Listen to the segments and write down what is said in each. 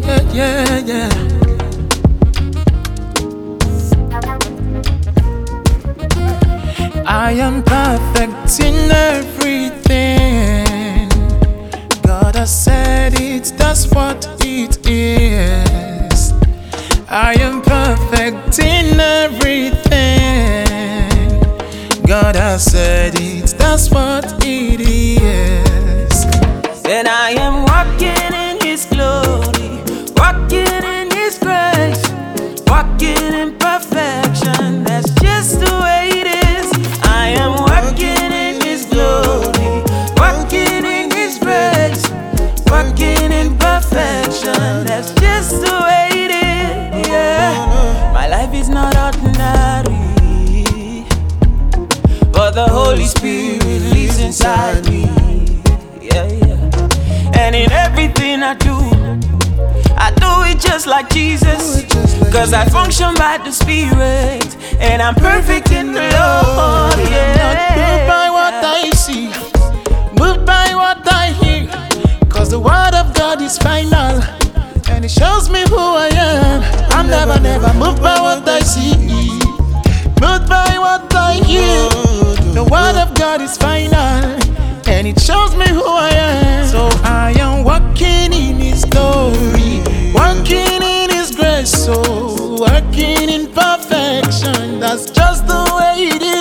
yeah, yeah, yeah. I am perfect in everything. God has said it, that's what it is. I am perfect in everything. God has said it, that's what it is. Walking in His grace, walking in perfection. That's just the way it is. I am walking in His glory, walking in His grace, walking in perfection. That's just the way it is. Yeah, my life is not ordinary, but the Holy Spirit lives inside me. Yeah, yeah. And in everything I do, I do it just like Jesus. Cause I function by the Spirit. And I'm perfect in the Lord. I'm Not moved by what I see, moved by what I hear. Cause the word of God is final, and it shows me who I am. I'm never, never moved by what I see, moved by what I hear. The word of God is final, and it shows me who I am. That's just the way it is.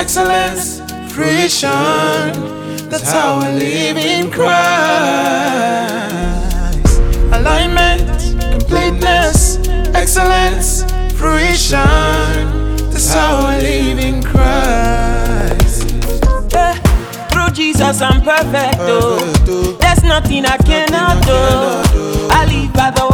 Excellence, fruition. That's how I live in Christ. Alignment, completeness, excellence, fruition. That's how I live in Christ. Yeah. Through Jesus, I'm perfect. Oh. oh. There's nothing I cannot do. I live by the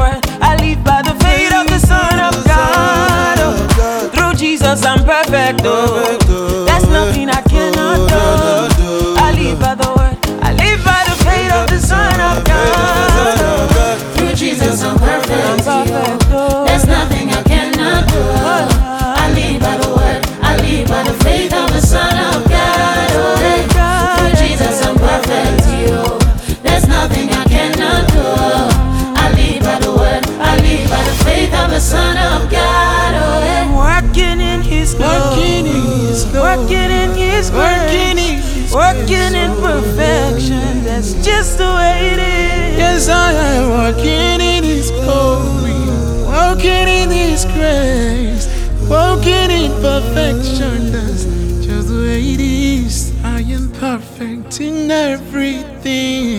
just the way it is. Yes, I am walking in His glory, walking in His grace, walking in perfection. That's just the way it is. I am perfect in everything.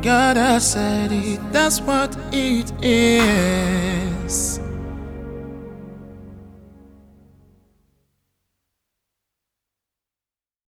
God has said it, that's what it is.